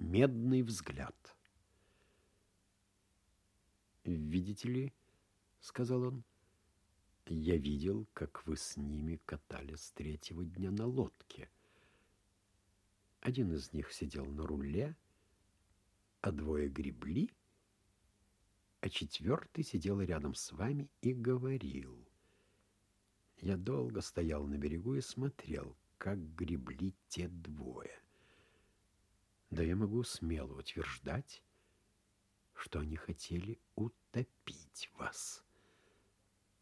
Медный взгляд. «Видите ли, — сказал он, — я видел, как вы с ними катались третьего дня на лодке. Один из них сидел на руле, а двое гребли, а четвертый сидел рядом с вами и говорил. Я долго стоял на берегу и смотрел, как гребли те двое. Да я могу смело утверждать, что они хотели утопить вас.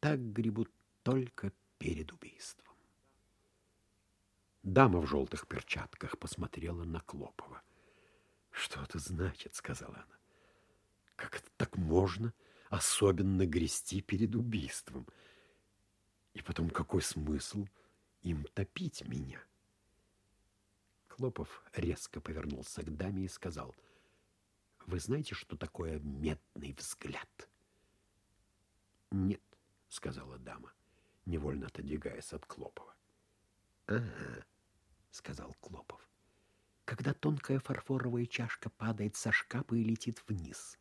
Так гребут только перед убийством. Дама в желтых перчатках посмотрела на Клопова. «Что это значит?» — сказала она. «Как это так можно особенно грести перед убийством? И потом, какой смысл им топить меня?» Клопов резко повернулся к даме и сказал, «Вы знаете, что такое медный взгляд?» «Нет», — сказала дама, невольно отодвигаясь от Клопова. «Ага», — сказал Клопов. «Когда тонкая фарфоровая чашка падает со шкафа и летит вниз,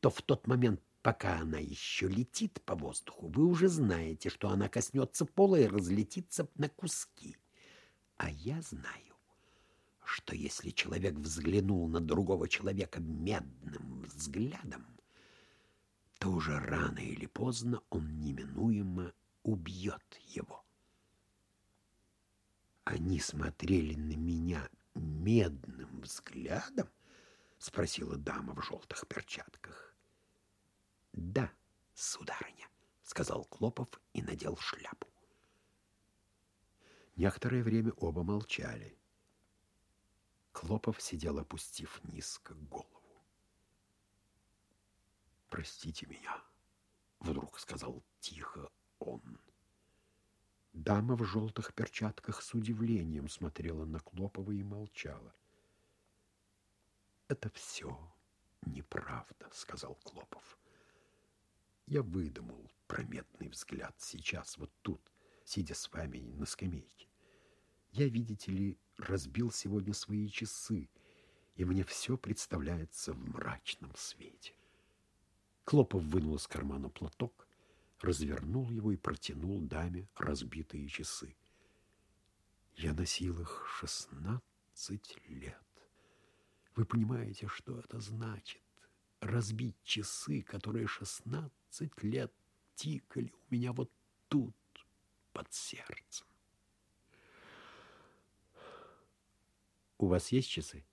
то в тот момент, пока она еще летит по воздуху, вы уже знаете, что она коснется пола и разлетится на куски. А я знаю, что если человек взглянул на другого человека медным взглядом, то уже рано или поздно он неминуемо убьет его. Они смотрели на меня медным взглядом? Спросила дама в желтых перчатках. Да, сударыня, сказал Клопов и надел шляпу. Некоторое время оба молчали. Клопов сидел, опустив низко голову. «Простите меня», — вдруг сказал тихо он. Дама в желтых перчатках с удивлением смотрела на Клопова и молчала. «Это все неправда», — сказал Клопов. «Я выдумал прометный взгляд сейчас, вот тут, сидя с вами на скамейке. Я, видите ли, разбил сегодня свои часы, и мне все представляется в мрачном свете. Клопов вынул из кармана платок, развернул его и протянул даме разбитые часы. Я носил их шестнадцать лет. Вы понимаете, что это значит? Разбить часы, которые шестнадцать лет тикали у меня вот тут, под сердцем. «У вас есть часы?»